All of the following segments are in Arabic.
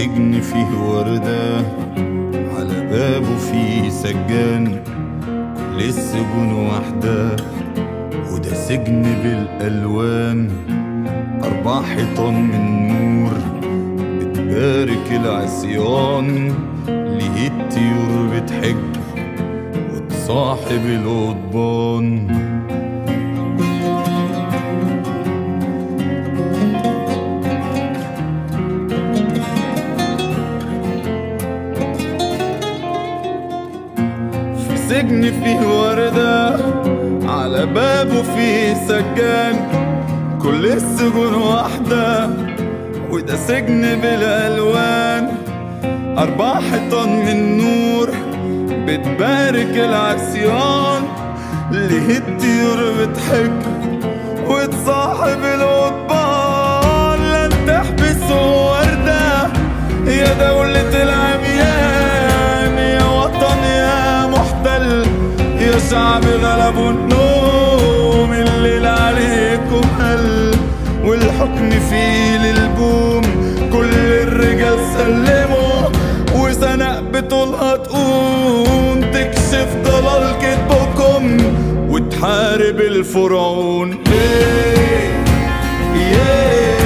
سجن فيه وردة على بابه فيه سجان كل السجون واحدة وده سجن بالألوان. أربع حيطان من نور بتبارك العصيان ليه الطيور بتحج وتصاحب القضبان. في سجن فيه وردة على بابه فيه سجان كل السجون واحدة وده سجن بالألوان أربع حيطان من نور بتبارك العصيان. ليه الطيور بتحج يا شعب غلبوا النوم الليل عليكم هل والحكم فيه للبوم. كل الرجال سلموا وسنة بطولها تقوم تكشف ضلال كتبكم وتحارب الفرعون. إيه yeah,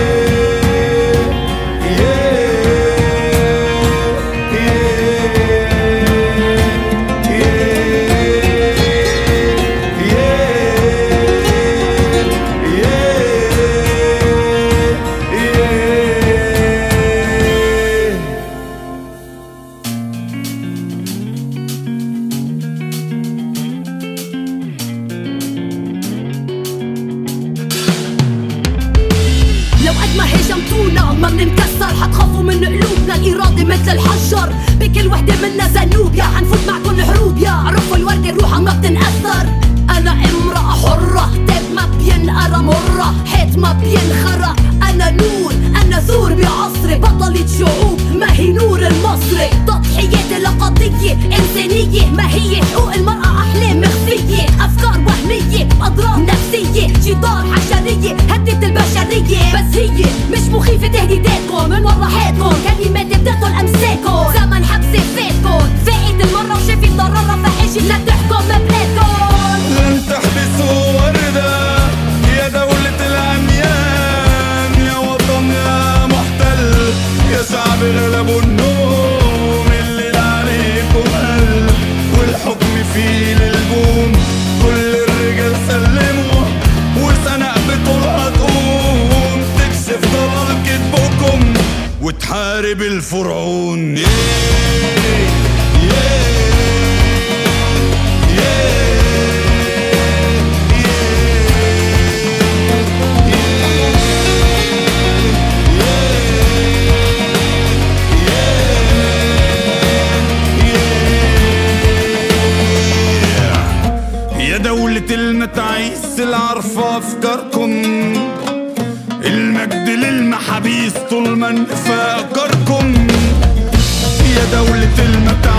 ما بننكسر حتخافوا من قلوبنا الإرادة مثل الحجر. بكل وحدة منا زنوب يا حنفوت معكم الحروب يا. عرفوا الوردة روحها ما بتنأثر. أنا امرأة حرة كتاب ما بينقرا مرة. حيط ما بينخرى أنا نور أنا ثور بعصري. بطلة شعوب ما هي نور المصري. تضحياتي لقضية إنسانية ما هي حقوق secos. وتحارب الفرعون. يا دولة العارفة أفكاركم المجد للمحابيس طول ما نفكركم يا دولة المتاعيس